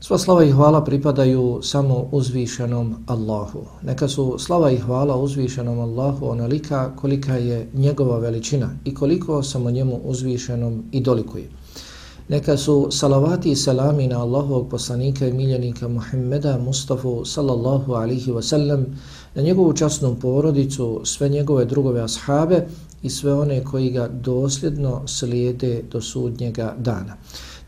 Sva slava i hvala pripadaju samo uzvišenom Allahu. Neka su slava i hvala uzvišenom Allahu onolika kolika je njegova veličina i koliko samo njemu uzvišenom i dolikuje. Neka su salavati i salami na Allahovog poslanika i miljenika Muhammeda Mustafa sallallahu alihi wasallam, na njegovu časnu porodicu, sve njegove drugove ashabe i sve one koji ga dosljedno slijede do sudnjega dana.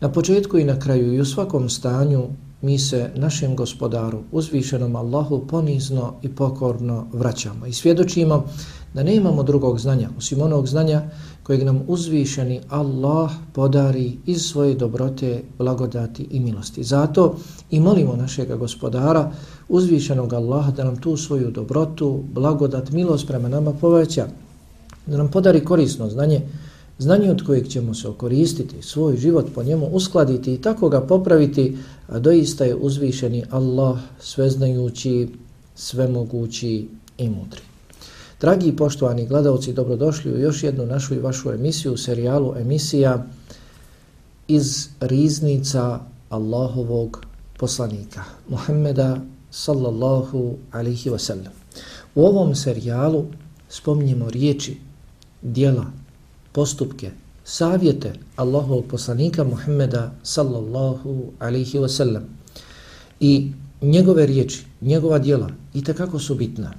Na početku i na kraju i u svakom stanju mi se našem gospodaru, uzvišenom Allahu, ponizno i pokorno vraćamo i svjedočimo da ne imamo drugog znanja, osim onog znanja kojeg nam uzvišeni Allah podari iz svoje dobrote, blagodati i milosti. Zato i molimo našega gospodara, uzvišenog Allaha, da nam tu svoju dobrotu, blagodat, milost prema nama poveća, da nam podari korisno znanje, znanje od kojeg ćemo se okoristiti, svoj život po njemu uskladiti i tako ga popraviti, a doista je uzvišeni Allah sveznajući, svemogući i mudri. Dragi i poštovani gledalci, dobrodošli u još jednu našu i vašu emisiju, serijalu emisija iz riznica Allahovog poslanika, Muhammeda sallallahu alihi wasallam. U ovom serijalu spominjemo riječi, dijela, postupke, savjete Allahovog poslanika Muhammeda sallallahu alaihi wasallam i njegove riječi, njegova djela i kako su bitna.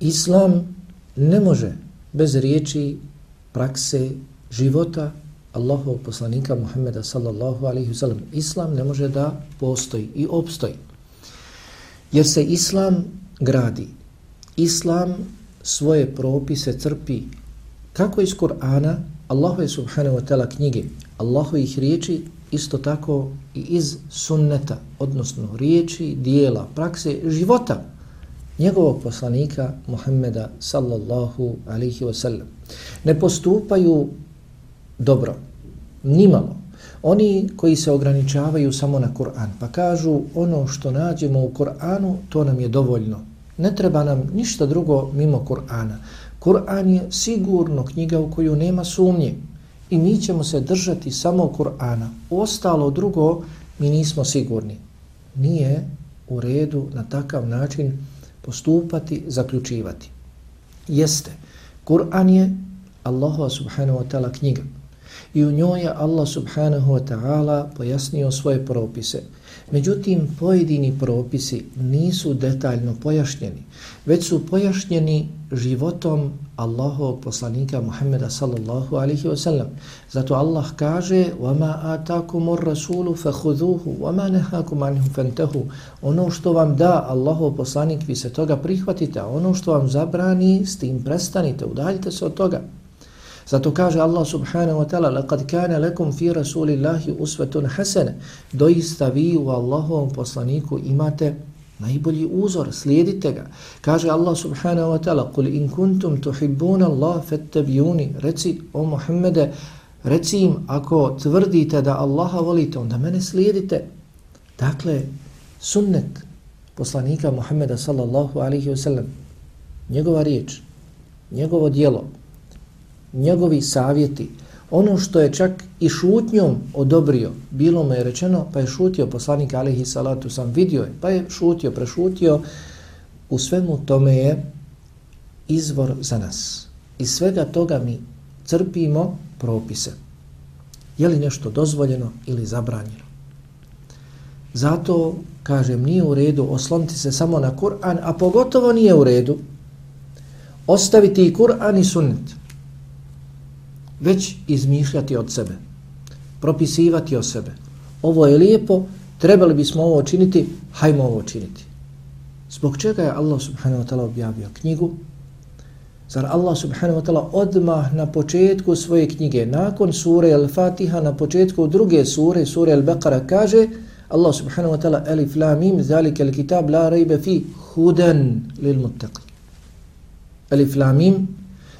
Islam ne može bez riječi, prakse, života Allahovog poslanika Muhammeda sallallahu alaihi wasallam. Islam ne može da postoji i opstoji. Jer se Islam gradi. Islam svoje propise crpi Kako iz Kur'ana, Allahove subhanahu wa ta'ala knjige, Allahovih riječi, isto tako i iz sunneta, odnosno riječi, dijela, prakse, života njegovog poslanika Muhammeda sallallahu alihi wasallam. Ne postupaju dobro, nimalo. Oni koji se ograničavaju samo na Kur'an, pa kažu ono što nađemo u Kur'anu, to nam je dovoljno. Ne treba nam ništa drugo mimo Kur'ana. Kur'an je sigurno knjiga u koju nema sumnje i mi ćemo se držati samo Kur'ana. Ostalo drugo mi nismo sigurni. Nije u redu na takav način postupati, zaključivati. Jeste, Kur'an je Allahova subhanahu wa ta'ala knjiga i u njoj je Allah subhanahu wa ta'ala pojasnio svoje propise. Međutim, pojedini propisi nisu detaljno pojašnjeni, već su pojašnjeni životom Allahovog poslanika Muhammeda sallallahu alihi wasallam. Zato Allah kaže وَمَا آتَاكُمُ الرَّسُولُ فَخُذُوهُ وَمَا نَهَاكُمْ عَنْهُ فَنْتَهُ Ono što vam da Allahov poslanik, vi se toga prihvatite, a ono što vam zabrani, s tim prestanite, udaljite se od toga. Zato kaže Allah subhanahu wa ta'ala لَقَدْ كَانَ لَكُمْ فِي رَسُولِ اللَّهِ أُسْوَةٌ حَسَنَ Doista vi u Allahovom poslaniku imate najbolji uzor, slijedite ga. Kaže Allah subhanahu wa ta'ala قُلْ إِن كُنْتُمْ تُحِبُّونَ اللَّهِ فَتَّبِيُونِ Reci o Muhammede, reci im ako tvrdite da Allaha volite, onda mene slijedite. Dakle, sunnet poslanika Muhammeda sallallahu alaihi wa sallam, njegova riječ, njegovo dijelo, njegovi savjeti, ono što je čak i šutnjom odobrio, bilo mu je rečeno, pa je šutio poslanik alihi salatu sam vidio je, pa je šutio, prešutio, u svemu tome je izvor za nas. Iz svega toga mi crpimo propise. Je li nešto dozvoljeno ili zabranjeno? Zato, kažem, nije u redu osloniti se samo na Kur'an, a pogotovo nije u redu ostaviti i Kur'an i sunnet već izmišljati od sebe, propisivati o sebe. Ovo je lijepo, trebali bismo ovo činiti, hajmo ovo činiti. Zbog čega je Allah subhanahu wa ta'ala objavio knjigu? Zar Allah subhanahu wa ta'ala odmah na početku svoje knjige, nakon sure Al-Fatiha, na početku druge sure, sure Al-Baqara, kaže Allah subhanahu wa ta'ala Alif la mim, zalike al-kitab, la rejbe fi, hudan lil muttaqi. Alif la mim,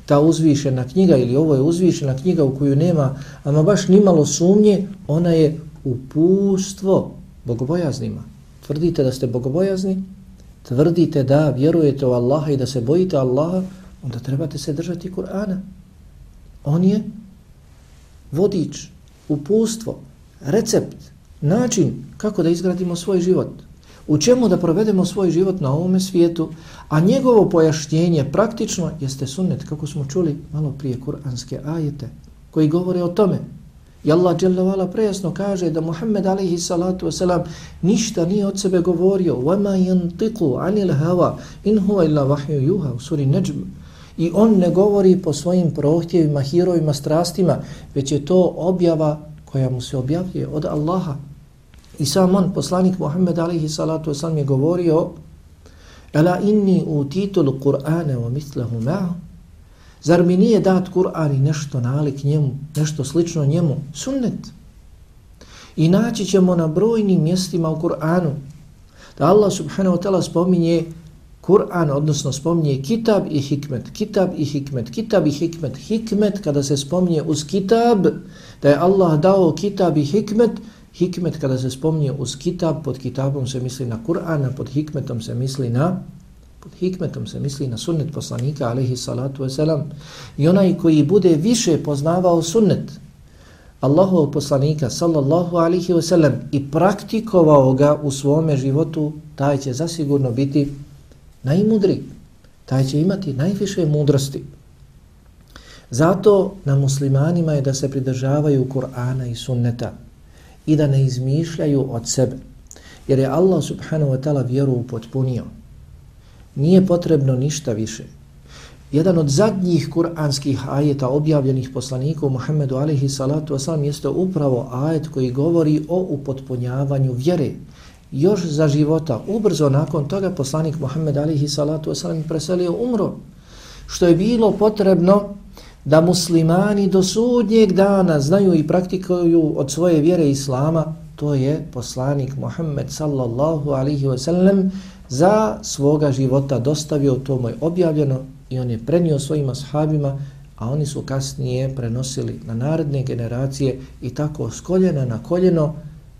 ta uzvišena knjiga ili ovo je uzvišena knjiga u koju nema ama baš nimalo sumnje, ona je upustvo bogobojaznima. Tvrdite da ste bogobojazni, tvrdite da vjerujete u Allaha i da se bojite Allaha, onda trebate se držati Kur'ana. On je vodič, upustvo, recept, način kako da izgradimo svoj život u čemu da provedemo svoj život na ovome svijetu, a njegovo pojašnjenje praktično jeste sunnet, kako smo čuli malo prije kuranske ajete, koji govore o tome. I Allah dželavala prejasno kaže da Muhammed alaihi salatu wasalam ništa nije od sebe govorio. وَمَا yantiqu عَنِ الْهَوَا إِنْ هُوَ إِلَّا وَحْيُ يُوهَا u suri Najm. I on ne govori po svojim prohtjevima, hirovima, strastima, već je to objava koja mu se objavljuje od Allaha I sam on, poslanik Muhammed alaihi salatu wasalam je govorio Ela inni utitul Kur'ane wa mislahu ma'u Zar mi nije dat Kur'an i nešto nalik njemu, nešto slično njemu? Sunnet. I naći ćemo na brojnim mjestima u Kur'anu da Allah subhanahu wa ta'ala spominje Kur'an, odnosno spominje kitab i hikmet, kitab i hikmet, kitab i hikmet, hikmet kada se spominje uz kitab, da je Allah dao kitab i hikmet, hikmet kada se spomnije uz kitab, pod kitabom se misli na Kur'an, a pod hikmetom se misli na pod hikmetom se misli na sunnet poslanika alaihi salatu wasalam. I onaj koji bude više poznavao sunnet Allahovog poslanika sallallahu alaihi wasalam i praktikovao ga u svome životu, taj će zasigurno biti najmudri, taj će imati najviše mudrosti. Zato na muslimanima je da se pridržavaju Kur'ana i sunneta i da ne izmišljaju od sebe. Jer je Allah subhanahu wa ta'ala vjeru upotpunio. Nije potrebno ništa više. Jedan od zadnjih kuranskih ajeta objavljenih poslaniku Muhammedu alaihi salatu wasalam jeste upravo ajet koji govori o upotpunjavanju vjere. Još za života, ubrzo nakon toga poslanik Muhammed alaihi salatu wasalam preselio umro. Što je bilo potrebno da muslimani do sudnjeg dana znaju i praktikuju od svoje vjere Islama, to je poslanik Muhammed sallallahu alihi wasallam za svoga života dostavio, to mu je objavljeno i on je prenio svojim ashabima, a oni su kasnije prenosili na naredne generacije i tako s koljena na koljeno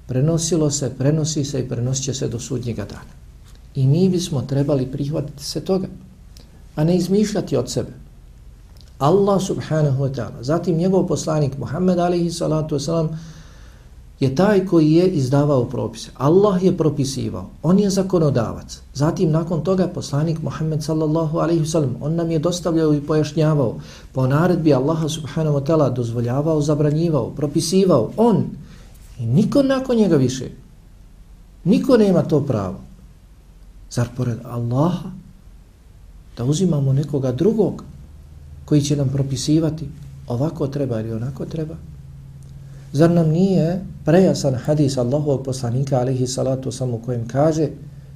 prenosilo se, prenosi se i prenosit se do sudnjega dana. I mi bismo trebali prihvatiti se toga, a ne izmišljati od sebe. Allah subhanahu wa ta'ala, zatim njegov poslanik Muhammed alihi salatu wasalam, je taj koji je izdavao propise. Allah je propisivao, on je zakonodavac. Zatim nakon toga poslanik Muhammed sallallahu alaihi wasallam, on nam je dostavljao i pojašnjavao, po naredbi Allaha subhanahu wa ta'ala dozvoljavao, zabranjivao, propisivao, on i niko nakon njega više. Niko nema to pravo. Zar pored Allaha da uzimamo nekoga drugog koji će nam propisivati ovako treba ili onako treba? Zar nam nije prejasan hadis Allahovog poslanika alaihi salatu sam u kojem kaže,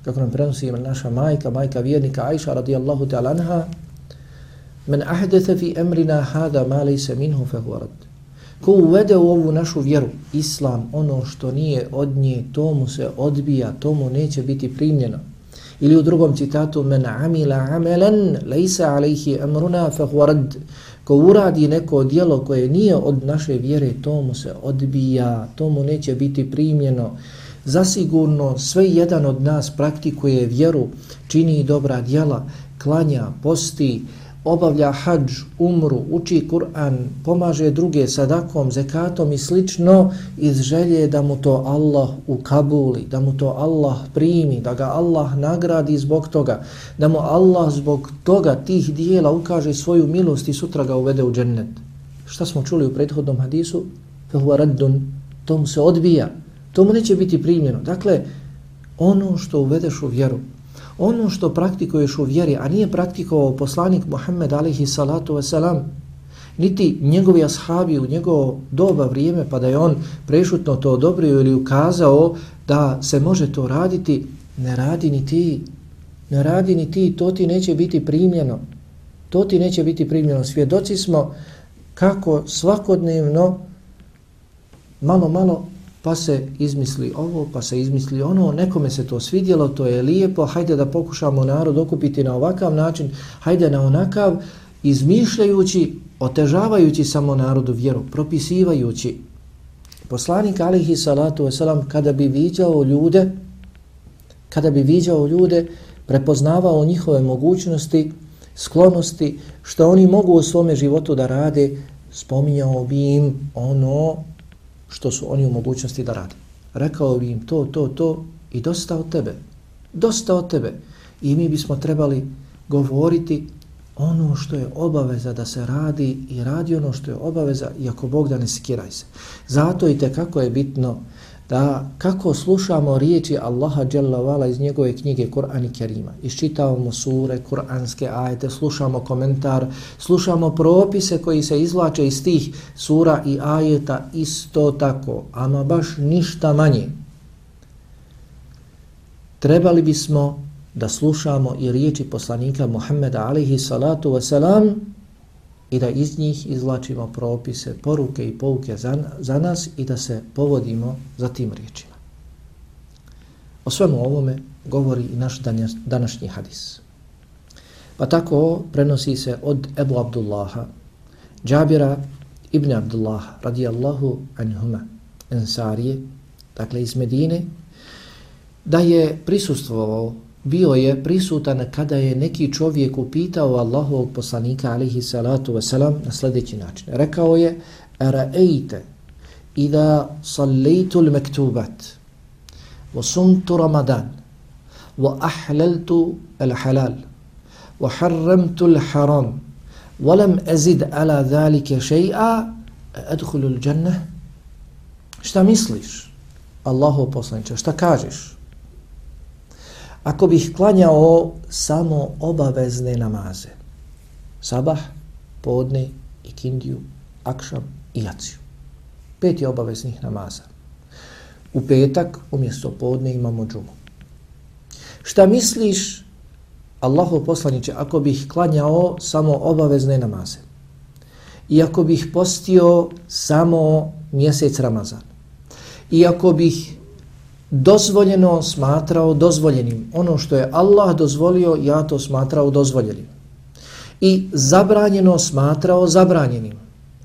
kako nam prenosi naša majka, majka vjernika Aisha radijallahu ta'ala anha, men ahdete fi emrina hada ma lejse minhu fehuarad. Ko uvede u ovu našu vjeru, islam, ono što nije od nje, to mu se odbija, to mu neće biti primljeno. Ili u drugom citatu, men amila amelen, lejsa alejhi amruna fehuarad. Ko uradi neko dijelo koje nije od naše vjere, to mu se odbija, to mu neće biti primjeno. Zasigurno sve jedan od nas praktikuje vjeru, čini dobra djela, klanja, posti, obavlja hađ, umru, uči Kur'an, pomaže druge sadakom, zekatom i slično iz želje da mu to Allah ukabuli, da mu to Allah primi, da ga Allah nagradi zbog toga, da mu Allah zbog toga tih dijela ukaže svoju milost i sutra ga uvede u džennet. Šta smo čuli u prethodnom hadisu? Fehuva raddun, to mu se odbija, to mu neće biti primljeno. Dakle, ono što uvedeš u vjeru, ono što praktikuješ u vjeri, a nije praktikovao poslanik Muhammed alihi salatu wasalam, niti njegovi ashabi u njegovo doba vrijeme pa da je on prešutno to odobrio ili ukazao da se može to raditi, ne radi ni ti. Ne radi ni ti, to ti neće biti primljeno. To ti neće biti primljeno. Svjedoci smo kako svakodnevno malo, malo pa se izmisli ovo, pa se izmisli ono, nekome se to svidjelo, to je lijepo, hajde da pokušamo narod okupiti na ovakav način, hajde na onakav, izmišljajući, otežavajući samo narodu vjeru, propisivajući. Poslanik alihi salatu wasalam, kada bi viđao ljude, kada bi viđao ljude, prepoznavao njihove mogućnosti, sklonosti, što oni mogu u svome životu da rade, spominjao bi im ono što su oni u mogućnosti da rade. Rekao bi im to, to, to i dosta od tebe. Dosta od tebe. I mi bismo trebali govoriti ono što je obaveza da se radi i radi ono što je obaveza i ako Bog da ne sikiraj se. Zato i kako je bitno da kako slušamo riječi Allaha Jalla Vala iz njegove knjige Kur'an i Kerima, iščitavamo sure, kur'anske ajete, slušamo komentar, slušamo propise koji se izvlače iz tih sura i ajeta isto tako, ama baš ništa manje. Trebali bismo da slušamo i riječi poslanika Muhammeda alihi salatu wasalam i da iz njih izvlačimo propise, poruke i pouke za, za nas i da se povodimo za tim riječima. O svemu ovome govori i naš današnji hadis. Pa tako prenosi se od Ebu Abdullaha, Džabira ibn Abdullaha, radijallahu anhuma, ensarije, dakle iz Medine, da je prisustvovao bio je prisutan kada je neki čovjek upitao Allahovog poslanika alihi salatu wasalam na sljedeći način. Rekao je, Ra'ejte, ida sallajtu l-mektubat, wa sumtu ramadan, wa ahlaltu al-halal, wa harramtu al-haram, wa lam azid ala dhalike še'a, adkhulu l-jannah. Šta misliš, Allahov poslaniče, šta kažeš? Ako bih klanjao samo obavezne namaze, sabah, podne, ikindiju, akšam i jaciju. Pet je obaveznih namaza. U petak umjesto podne imamo džumu. Šta misliš, Allahu poslaniće, ako bih klanjao samo obavezne namaze? I ako bih postio samo mjesec Ramazan? I ako bih dozvoljeno smatrao dozvoljenim. Ono što je Allah dozvolio, ja to smatrao dozvoljenim. I zabranjeno smatrao zabranjenim.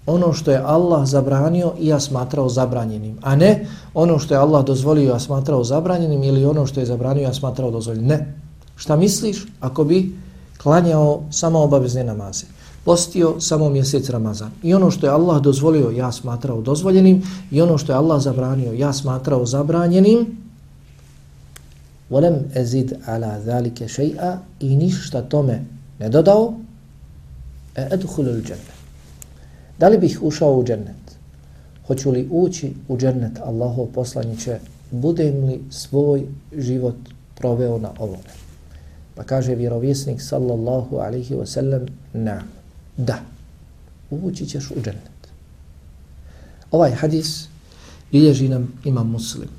Ono što je Allah zabranio, ja smatrao zabranjenim. A ne ono što je Allah dozvolio, ja smatrao zabranjenim ili ono što je zabranio, ja smatrao dozvoljenim. Ne. Šta misliš ako bi klanjao samo obavezne namaze? Postio samo mjesec Ramazan. I ono što je Allah dozvolio, ja smatrao dozvoljenim. I ono što je Allah zabranio, ja smatrao zabranjenim. Volem ezid ala zalike šeja i ništa tome ne dodao. E edhulul džennet. Da li bih ušao u džennet? Hoću li ući u džennet Allahov poslaniće? Budem li svoj život proveo na ovome? Pa kaže vjerovjesnik sallallahu alaihi wa sallam na, da, ući ćeš u džennet. Ovaj hadis bilježi nam ima muslim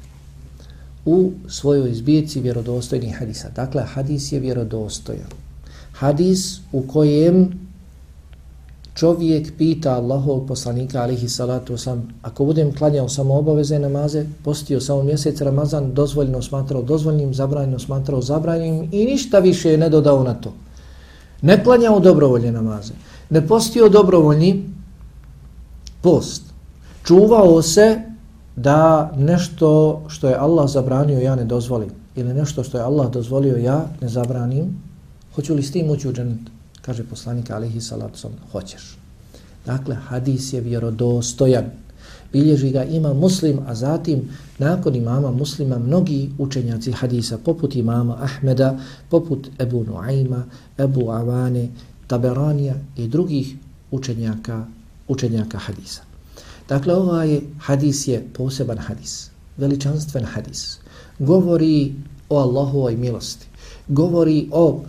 u svojoj izbijeci vjerodostojnih hadisa. Dakle, hadis je vjerodostojan. Hadis u kojem čovjek pita Allahov poslanika alihi salatu sam, ako budem klanjao samo obaveze namaze, postio samo mjesec Ramazan, dozvoljno smatrao dozvoljnim, zabranjeno smatrao zabranjenim i ništa više ne dodao na to. Ne klanjao dobrovoljne namaze, ne postio dobrovoljni post. Čuvao se da nešto što je Allah zabranio ja ne dozvolim ili nešto što je Allah dozvolio ja ne zabranim, hoću li s tim ući u dženet? Kaže poslanik alihi salatu hoćeš. Dakle, hadis je vjerodostojan. Bilježi ga ima muslim, a zatim nakon imama muslima mnogi učenjaci hadisa, poput imama Ahmeda, poput Ebu Nuaima, Ebu Avane, Taberanija i drugih učenjaka, učenjaka hadisa. Dakle, ovaj hadis je poseban hadis, veličanstven hadis. Govori o Allahovoj milosti, govori o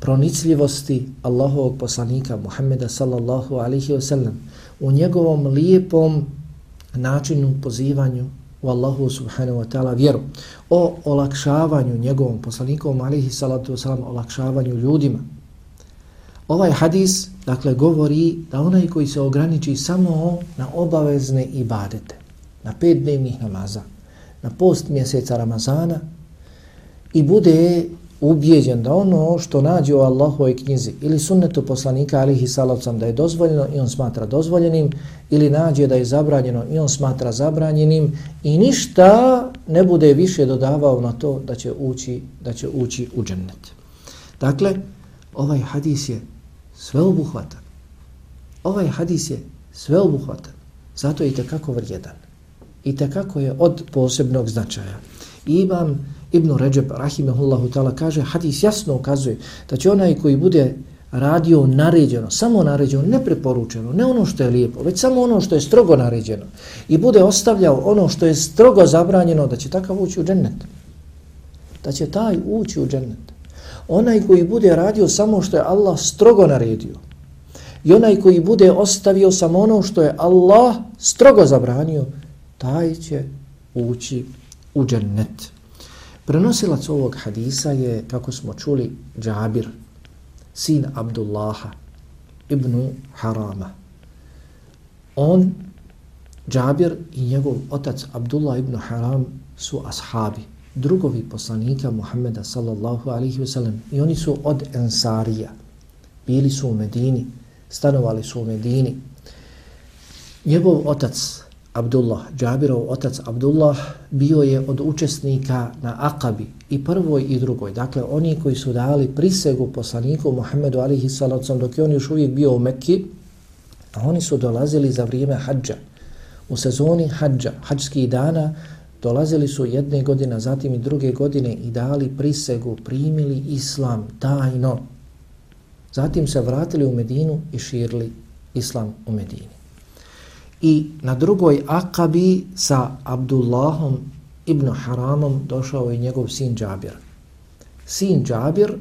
pronicljivosti Allahovog poslanika Muhammeda sallallahu alaihi wa sallam u njegovom lijepom načinu pozivanju u Allahu subhanahu wa ta'ala vjeru, o olakšavanju njegovom poslanikom alaihi salatu wasallam, olakšavanju ljudima, Ovaj hadis, dakle, govori da onaj koji se ograniči samo na obavezne ibadete, na pet dnevnih namaza, na post mjeseca Ramazana i bude ubijeđen da ono što nađe u Allahovoj knjizi ili sunnetu poslanika alihi salavcam da je dozvoljeno i on smatra dozvoljenim ili nađe da je zabranjeno i on smatra zabranjenim i ništa ne bude više dodavao na to da će ući, da će ući u džennet. Dakle, ovaj hadis je sveobuhvatan. Ovaj hadis je sveobuhvatan. Zato je i vrijedan. I tekako je od posebnog značaja. I imam Ibn Ređeb, rahimehullahu ta'ala, kaže, hadis jasno ukazuje da će onaj koji bude radio naređeno, samo naređeno, ne preporučeno, ne ono što je lijepo, već samo ono što je strogo naređeno i bude ostavljao ono što je strogo zabranjeno, da će takav ući u džennet. Da će taj ući u džennet. Onaj koji bude radio samo što je Allah strogo naredio i onaj koji bude ostavio samo ono što je Allah strogo zabranio, taj će ući u džennet. Prenosilac ovog hadisa je, kako smo čuli, Džabir, sin Abdullaha ibn Harama. On, Džabir i njegov otac Abdullah ibn Haram su ashabi, drugovi poslanika Muhammeda sallallahu alihi wasallam i oni su od Ensarija. Bili su u Medini, stanovali su u Medini. Njegov otac Abdullah, Džabirov otac Abdullah, bio je od učesnika na Akabi i prvoj i drugoj. Dakle, oni koji su dali prisegu poslaniku Muhammedu alihi salacom dok je on još uvijek bio u Mekki, a oni su dolazili za vrijeme hađa. U sezoni hađa, hađskih dana, dolazili su jedne godine, zatim i druge godine i dali prisegu, primili islam tajno. Zatim se vratili u Medinu i širili islam u Medini i na drugoj akabi sa Abdullahom ibn Haramom došao je njegov sin Džabir. Sin Džabir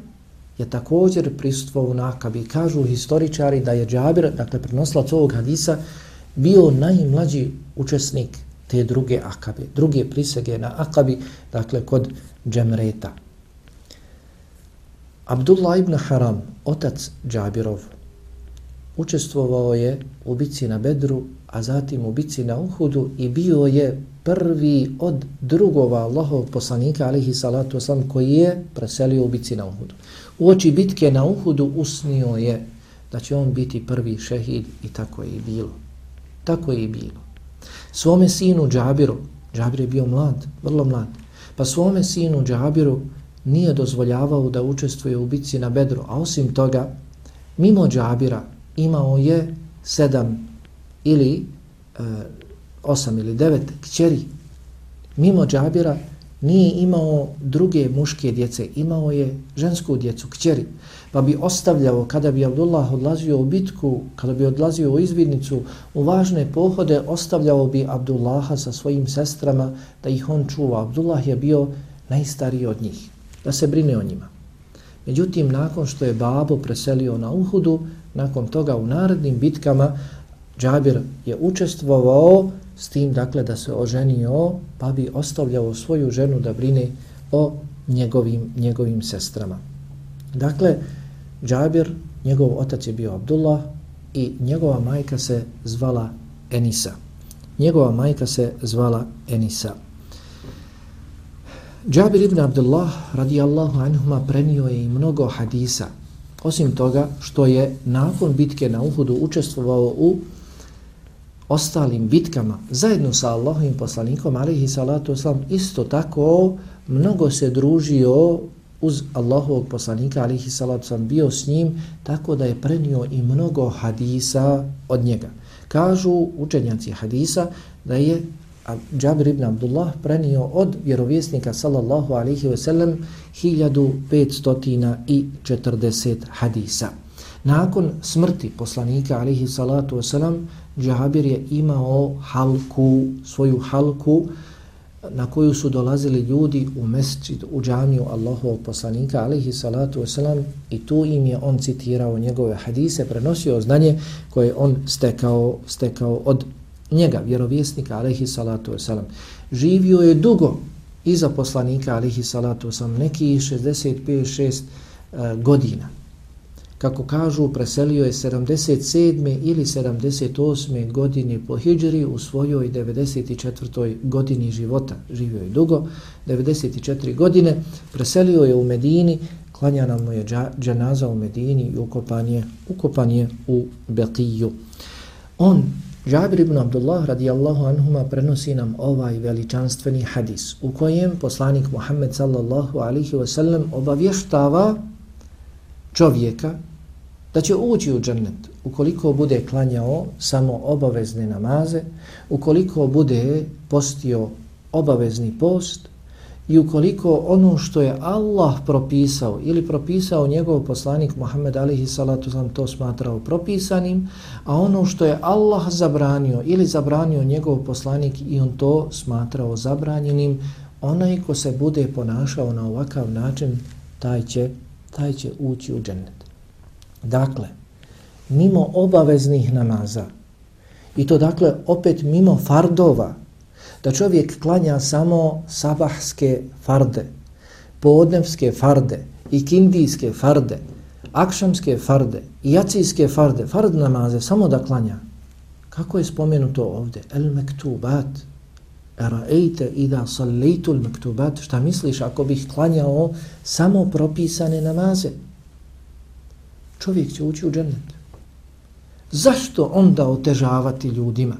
je također prisutvao na akabi. Kažu historičari da je Džabir, dakle prenoslac ovog hadisa, bio najmlađi učesnik te druge akabe, druge prisege na akabi, dakle kod Džemreta. Abdullah ibn Haram, otac Džabirov, učestvovao je u bici na Bedru, a zatim u bici na Uhudu i bio je prvi od drugova Allahov poslanika, alihi salatu wasalam, koji je preselio u bici na Uhudu. U oči bitke na Uhudu usnio je da će on biti prvi šehid i tako je i bilo. Tako je i bilo. Svome sinu Džabiru, Džabir je bio mlad, vrlo mlad, pa svome sinu Džabiru nije dozvoljavao da učestvuje u bici na Bedru, a osim toga, mimo Džabira, imao je sedam ili e, osam ili devet kćeri. Mimo Džabira nije imao druge muške djece, imao je žensku djecu, kćeri. Pa bi ostavljao, kada bi Abdullah odlazio u bitku, kada bi odlazio u izvidnicu, u važne pohode, ostavljao bi Abdullaha sa svojim sestrama da ih on čuva. Abdullah je bio najstariji od njih, da se brine o njima. Međutim, nakon što je babo preselio na Uhudu, nakon toga u narednim bitkama Džabir je učestvovao s tim dakle da se oženio pa bi ostavljao svoju ženu da brine o njegovim, njegovim sestrama. Dakle, Džabir, njegov otac je bio Abdullah i njegova majka se zvala Enisa. Njegova majka se zvala Enisa. Džabir ibn Abdullah radijallahu anhuma prenio je i mnogo hadisa Osim toga što je nakon bitke na Uhudu učestvovao u ostalim bitkama zajedno sa Allahovim poslanikom alaihi salatu oslam, isto tako mnogo se družio uz Allahovog poslanika alihi salatu sam bio s njim tako da je prenio i mnogo hadisa od njega. Kažu učenjaci hadisa da je Džabir ibn Abdullah prenio od vjerovjesnika sallallahu alihi wasallam 1540 hadisa. Nakon smrti poslanika alihi salatu wasallam Džabir je imao halku, svoju halku na koju su dolazili ljudi u mesčid, u džamiju Allahovog poslanika alihi salatu wasalam, i tu im je on citirao njegove hadise, prenosio znanje koje on stekao, stekao od njega, vjerovjesnika, alihi salatu wasalam, živio je dugo iza poslanika, alihi salatu wasalam, neki 65-6 uh, godina kako kažu, preselio je 77. ili 78. godine po Hidžri u svojoj 94. godini života. Živio je dugo, 94 godine. Preselio je u Medini, klanjana mu je dženaza u Medini i ukopan je, ukopan je u Beqiju. On, Jabir ibn Abdullah radijallahu anhuma prenosi nam ovaj veličanstveni hadis u kojem poslanik Muhammed sallallahu alihi wasallam obavještava čovjeka da će ući u džennet ukoliko bude klanjao samo obavezne namaze, ukoliko bude postio obavezni post i ukoliko ono što je Allah propisao ili propisao njegov poslanik Muhammed alihi salatu sam to smatrao propisanim, a ono što je Allah zabranio ili zabranio njegov poslanik i on to smatrao zabranjenim, onaj ko se bude ponašao na ovakav način, taj će, taj će ući u džennet. Dakle, mimo obaveznih namaza, i to dakle opet mimo fardova, da čovjek klanja samo sabahske farde, podnevske farde, ikindijske farde, akšamske farde, jacijske farde, fard namaze, samo da klanja. Kako je spomenuto ovdje? El mektubat. Eraejte ida sallejtu el mektubat. Šta misliš ako bih klanjao samo propisane namaze? Čovjek će ući u džennet. Zašto onda otežavati ljudima?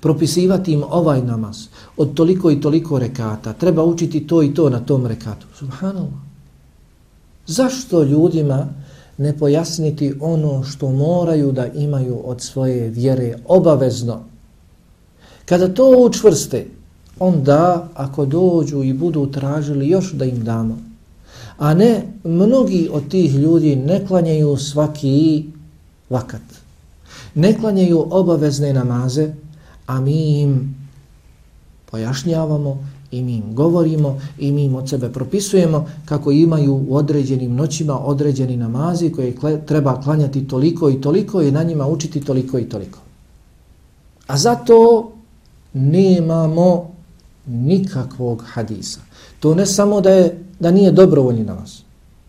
propisivati im ovaj namaz od toliko i toliko rekata, treba učiti to i to na tom rekatu. Subhanallah. Zašto ljudima ne pojasniti ono što moraju da imaju od svoje vjere obavezno? Kada to učvrste, onda ako dođu i budu tražili još da im damo, a ne mnogi od tih ljudi ne klanjaju svaki vakat, ne klanjaju obavezne namaze, a mi im pojašnjavamo i mi im govorimo i mi im od sebe propisujemo kako imaju u određenim noćima određeni namazi koje treba klanjati toliko i toliko i na njima učiti toliko i toliko. A zato nemamo nikakvog hadisa. To ne samo da je da nije dobrovoljni namaz,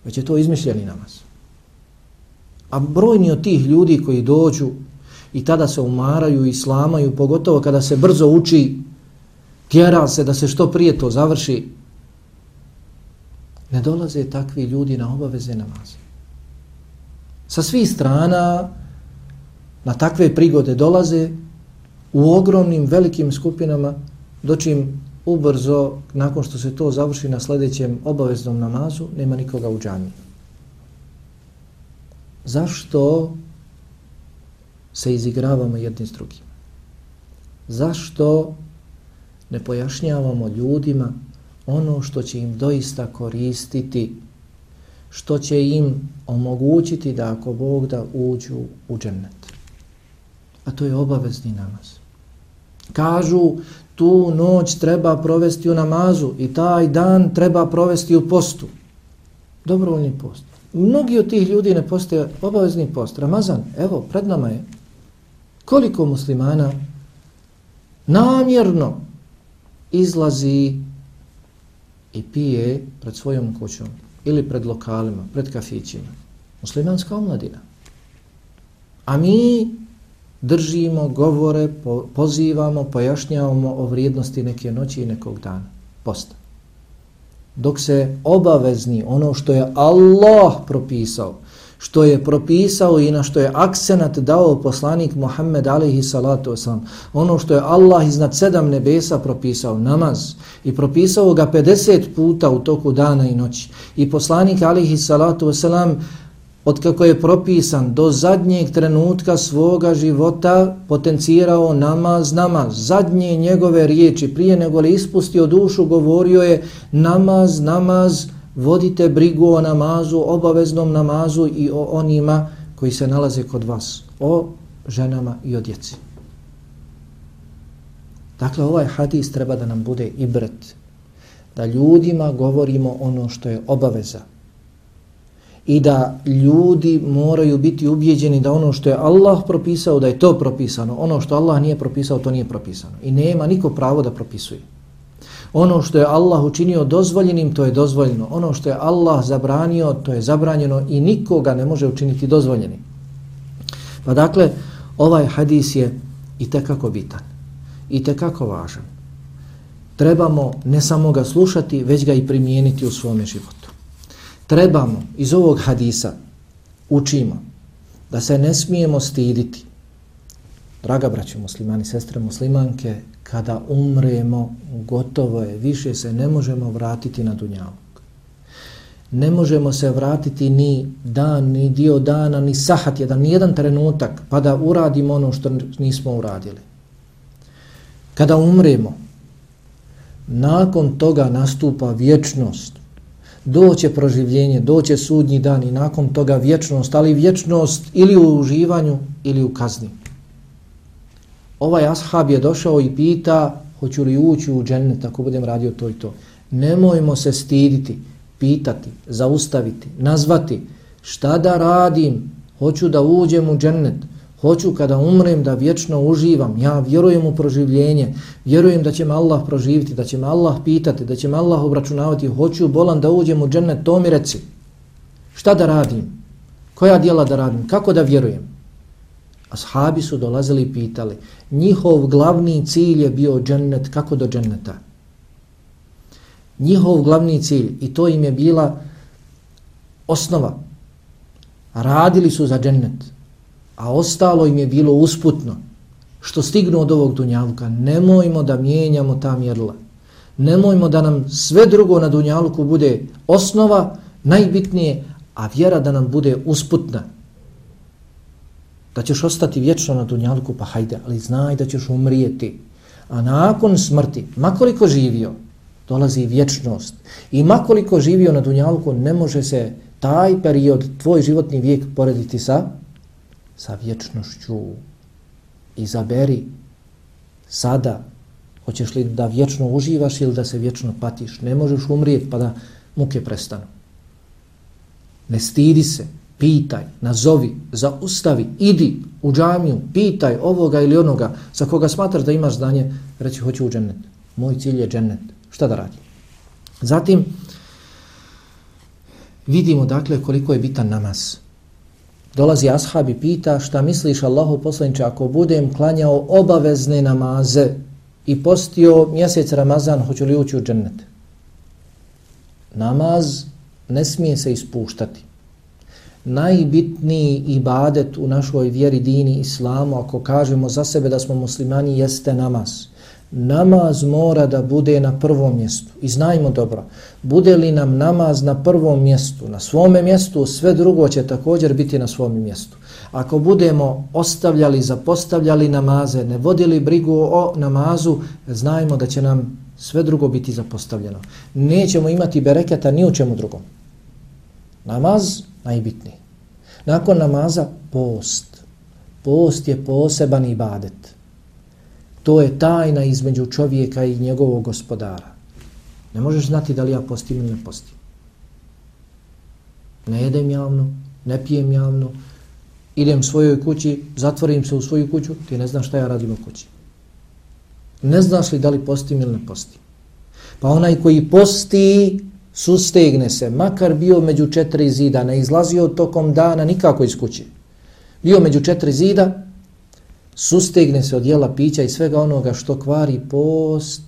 već je to izmišljeni namaz. A brojni od tih ljudi koji dođu i tada se umaraju i slamaju, pogotovo kada se brzo uči, tjera se da se što prije to završi. Ne dolaze takvi ljudi na obaveze namaze. Sa svih strana na takve prigode dolaze u ogromnim, velikim skupinama, dočim ubrzo, nakon što se to završi na sljedećem obaveznom namazu, nema nikoga u džami. Zašto se izigravamo jedni s drugim. Zašto ne pojašnjavamo ljudima ono što će im doista koristiti, što će im omogućiti da ako Bog da uđu u džennet. A to je obavezni namaz. Kažu tu noć treba provesti u namazu i taj dan treba provesti u postu. Dobrovoljni post. Mnogi od tih ljudi ne postoje obavezni post. Ramazan, evo, pred nama je koliko muslimana namjerno izlazi i pije pred svojom kućom ili pred lokalima, pred kafićima. Muslimanska omladina. A mi držimo govore, pozivamo, pojašnjavamo o vrijednosti neke noći i nekog dana. Posta. Dok se obavezni ono što je Allah propisao, što je propisao i na što je akcenat dao poslanik Muhammed alaihi salatu wasalam, ono što je Allah iznad sedam nebesa propisao, namaz, i propisao ga 50 puta u toku dana i noći. I poslanik alaihi salatu wasalam, od kako je propisan do zadnjeg trenutka svoga života potencirao namaz, namaz. Zadnje njegove riječi, prije nego li ispustio dušu, govorio je namaz, namaz, vodite brigu o namazu, obaveznom namazu i o onima koji se nalaze kod vas, o ženama i o djeci. Dakle, ovaj hadis treba da nam bude i da ljudima govorimo ono što je obaveza i da ljudi moraju biti ubjeđeni da ono što je Allah propisao, da je to propisano. Ono što Allah nije propisao, to nije propisano. I nema niko pravo da propisuje. Ono što je Allah učinio dozvoljenim, to je dozvoljeno. Ono što je Allah zabranio, to je zabranjeno i nikoga ne može učiniti dozvoljenim. Pa dakle, ovaj hadis je i tekako bitan, i tekako važan. Trebamo ne samo ga slušati, već ga i primijeniti u svome životu. Trebamo iz ovog hadisa učimo da se ne smijemo stiditi. Draga braće muslimani, sestre muslimanke, kada umremo, gotovo je, više se ne možemo vratiti na dunjavog. Ne možemo se vratiti ni dan, ni dio dana, ni sahat jedan, ni jedan trenutak, pa da uradimo ono što nismo uradili. Kada umremo, nakon toga nastupa vječnost, doće proživljenje, doće sudnji dan i nakon toga vječnost, ali vječnost ili u uživanju ili u kazni. Ovaj ashab je došao i pita hoću li ući u džennet ako budem radio to i to. Nemojmo se stiditi, pitati, zaustaviti, nazvati šta da radim, hoću da uđem u džennet, hoću kada umrem da vječno uživam, ja vjerujem u proživljenje, vjerujem da će me Allah proživiti, da će me Allah pitati, da će me Allah obračunavati, hoću bolan da uđem u džennet, to mi reci. Šta da radim? Koja dijela da radim? Kako da vjerujem? Ashabi su dolazili i pitali. Njihov glavni cilj je bio džennet. Kako do dženneta? Njihov glavni cilj, i to im je bila osnova, radili su za džennet, a ostalo im je bilo usputno. Što stignu od ovog dunjaluka, nemojmo da mijenjamo ta mjerla. Nemojmo da nam sve drugo na dunjaluku bude osnova, najbitnije, a vjera da nam bude usputna da ćeš ostati vječno na dunjaluku, pa hajde, ali znaj da ćeš umrijeti. A nakon smrti, makoliko živio, dolazi vječnost. I makoliko živio na dunjaluku, ne može se taj period, tvoj životni vijek, porediti sa, sa vječnošću. Izaberi sada, hoćeš li da vječno uživaš ili da se vječno patiš. Ne možeš umrijeti pa da muke prestanu. Ne stidi se, pitaj, nazovi, zaustavi, idi u džamiju, pitaj ovoga ili onoga za koga smatraš da imaš znanje, reći hoću u džennet. Moj cilj je džennet. Šta da radi? Zatim, vidimo dakle koliko je bitan namaz. Dolazi ashab i pita šta misliš Allahu poslaniče ako budem klanjao obavezne namaze i postio mjesec Ramazan, hoću li ući u džennet? Namaz ne smije se ispuštati najbitniji ibadet u našoj vjeri dini islamu, ako kažemo za sebe da smo muslimani, jeste namaz. Namaz mora da bude na prvom mjestu. I znajmo dobro, bude li nam namaz na prvom mjestu, na svome mjestu, sve drugo će također biti na svom mjestu. Ako budemo ostavljali, zapostavljali namaze, ne vodili brigu o namazu, znajmo da će nam sve drugo biti zapostavljeno. Nećemo imati bereketa ni u čemu drugom. Namaz najbitniji. Nakon namaza, post. Post je poseban ibadet. To je tajna između čovjeka i njegovog gospodara. Ne možeš znati da li ja postim ili ne postim. Ne jedem javno, ne pijem javno, idem svojoj kući, zatvorim se u svoju kuću, ti ne znaš šta ja radim u kući. Ne znaš li da li postim ili ne postim. Pa onaj koji posti, sustegne se, makar bio među četiri zida, ne izlazio tokom dana nikako iz kuće. Bio među četiri zida, sustegne se od jela pića i svega onoga što kvari post,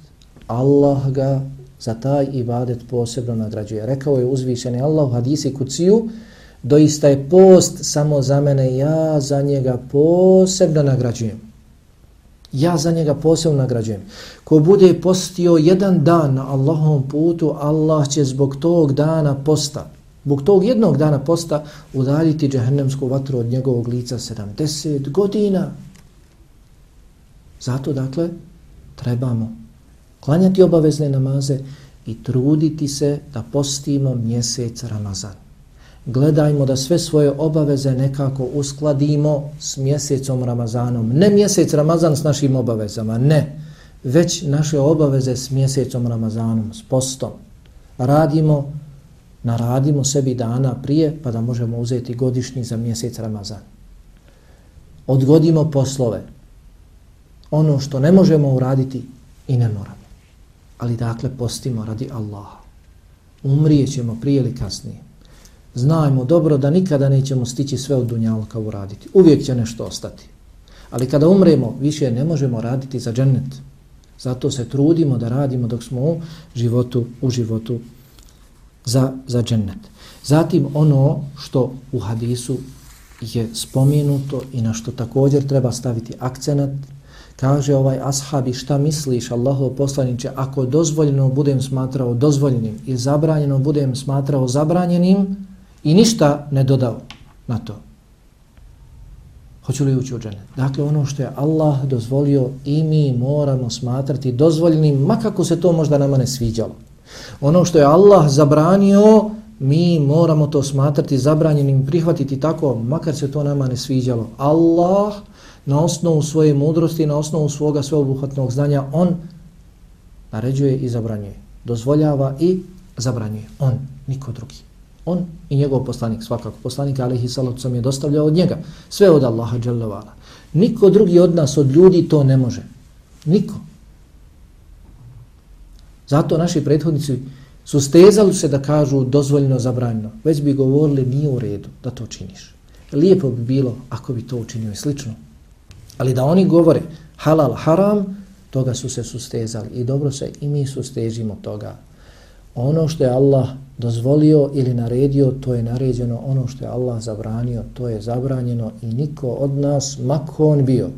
Allah ga za taj ibadet posebno nagrađuje. Rekao je uzvišeni Allah u hadisi kuciju, doista je post samo za mene, ja za njega posebno nagrađujem ja za njega posebno nagrađujem. Ko bude postio jedan dan na Allahovom putu, Allah će zbog tog dana posta, zbog tog jednog dana posta, udaljiti džehennemsku vatru od njegovog lica 70 godina. Zato, dakle, trebamo klanjati obavezne namaze i truditi se da postimo mjesec Ramazan gledajmo da sve svoje obaveze nekako uskladimo s mjesecom Ramazanom. Ne mjesec Ramazan s našim obavezama, ne. Već naše obaveze s mjesecom Ramazanom, s postom. Radimo, naradimo sebi dana prije pa da možemo uzeti godišnji za mjesec Ramazan. Odgodimo poslove. Ono što ne možemo uraditi i ne moramo. Ali dakle, postimo radi Allaha. Umrijećemo prije ili kasnije. Znajmo dobro da nikada nećemo stići sve od dunjalka uraditi. Uvijek će nešto ostati. Ali kada umremo, više ne možemo raditi za džennet. Zato se trudimo da radimo dok smo u životu, u životu za, za džennet. Zatim ono što u hadisu je spomenuto i na što također treba staviti akcenat, kaže ovaj ashabi šta misliš Allahov poslaniče ako dozvoljeno budem smatrao dozvoljenim i zabranjeno budem smatrao zabranjenim i ništa ne dodao na to. Hoću li ući u dženet? Dakle, ono što je Allah dozvolio i mi moramo smatrati dozvoljenim, makako se to možda nama ne sviđalo. Ono što je Allah zabranio, mi moramo to smatrati zabranjenim, prihvatiti tako, makar se to nama ne sviđalo. Allah na osnovu svoje mudrosti, na osnovu svoga sveobuhvatnog znanja, on naređuje i zabranjuje. Dozvoljava i zabranjuje. On, niko drugi. On i njegov poslanik, svakako poslanik, alihi salatu sam je dostavljao od njega. Sve od Allaha dželjavala. Niko drugi od nas, od ljudi, to ne može. Niko. Zato naši prethodnici su stezali se da kažu dozvoljno zabranjeno. Već bi govorili nije u redu da to činiš. Lijepo bi bilo ako bi to učinio i slično. Ali da oni govore halal haram, toga su se sustezali. I dobro se i mi sustežimo toga. Ono što je Allah dozvolio ili naredio, to je naređeno. Ono što je Allah zabranio, to je zabranjeno. I niko od nas, mako on bio,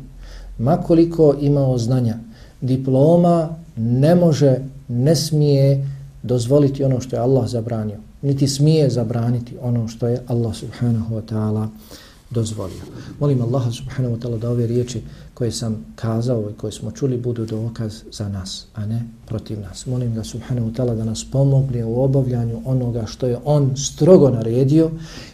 makoliko imao znanja, diploma ne može, ne smije dozvoliti ono što je Allah zabranio. Niti smije zabraniti ono što je Allah subhanahu wa ta'ala dozvolio. Molim Allaha subhanahu wa ta'ala da ove riječi koje sam kazao i koje smo čuli budu dokaz za nas, a ne protiv nas. Molim ga subhanahu wa ta'ala da nas pomogne u obavljanju onoga što je on strogo naredio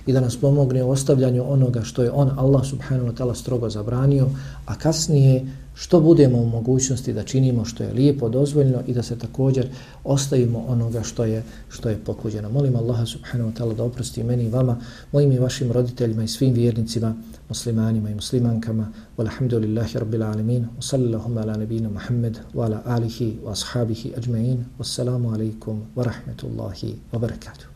i da nas pomogne u ostavljanju onoga što je on, Allah subhanahu wa ta'ala, strogo zabranio, a kasnije što budemo u mogućnosti da činimo što je lijepo dozvoljno i da se također ostavimo onoga što je što je pokuđeno. Molim Allaha subhanahu wa ta'ala da oprosti meni i vama, mojim i vašim roditeljima i svim vjernicima, muslimanima i muslimankama. Walhamdulillahi rabbil alamin. Wa sallallahu ala nabina Muhammed wa ala alihi wa ashabihi ajma'in. Wassalamu alaikum wa rahmetullahi wa barakatuh.